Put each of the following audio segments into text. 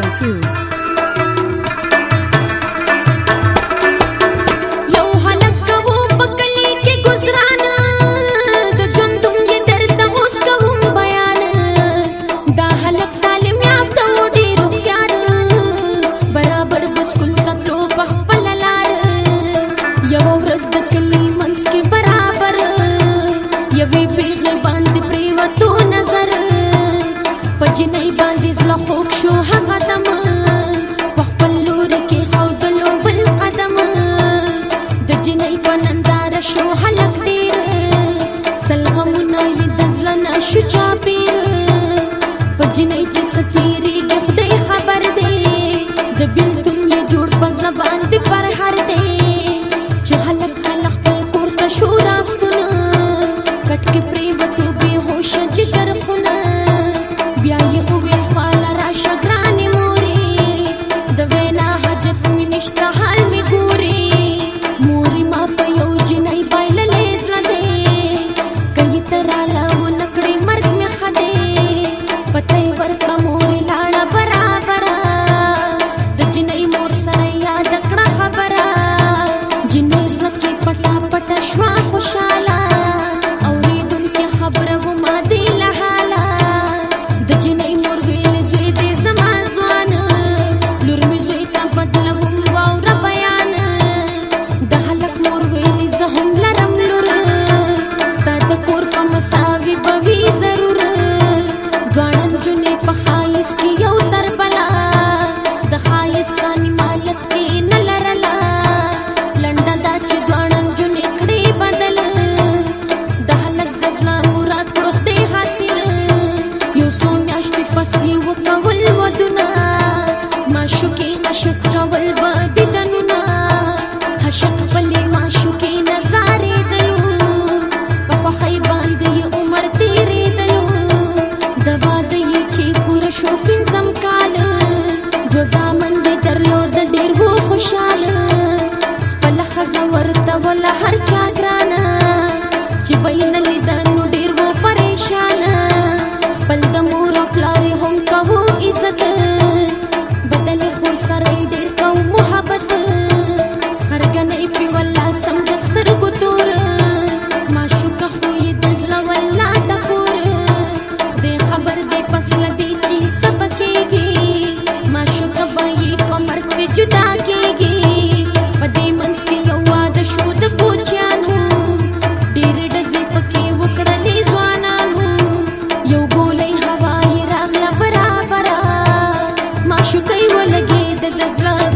Episode 2 چې نه باندې زله خوښ شو هغه دمه شکای ولګې د لزړه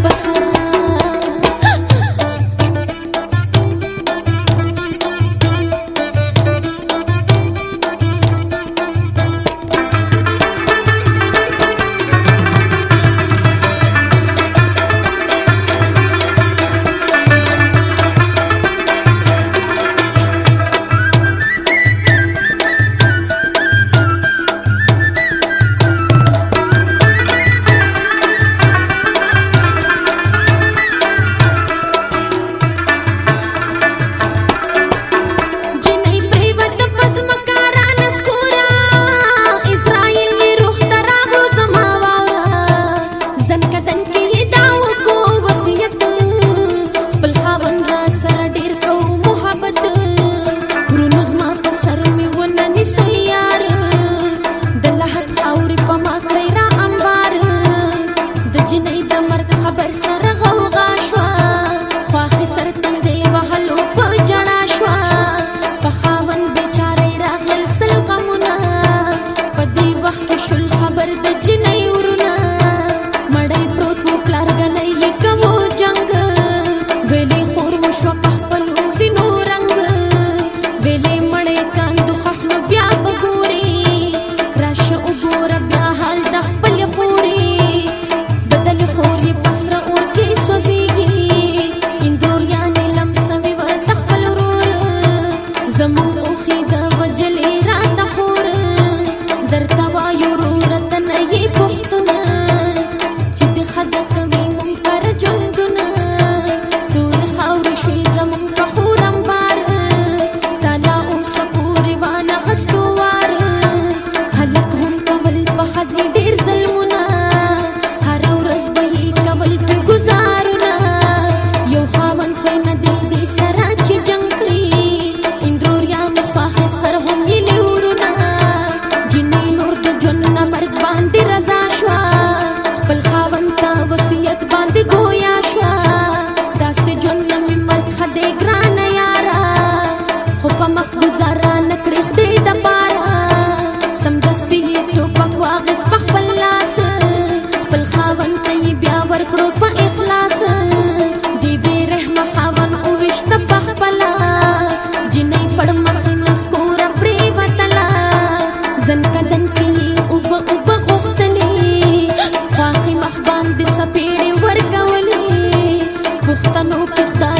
no que está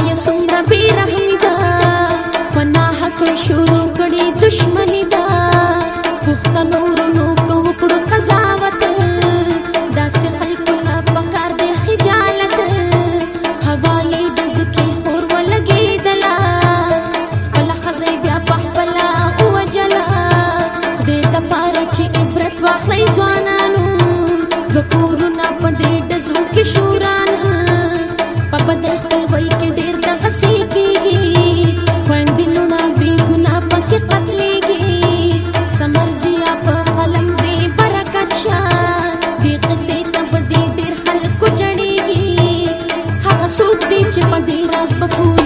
چې په دې راز په پوه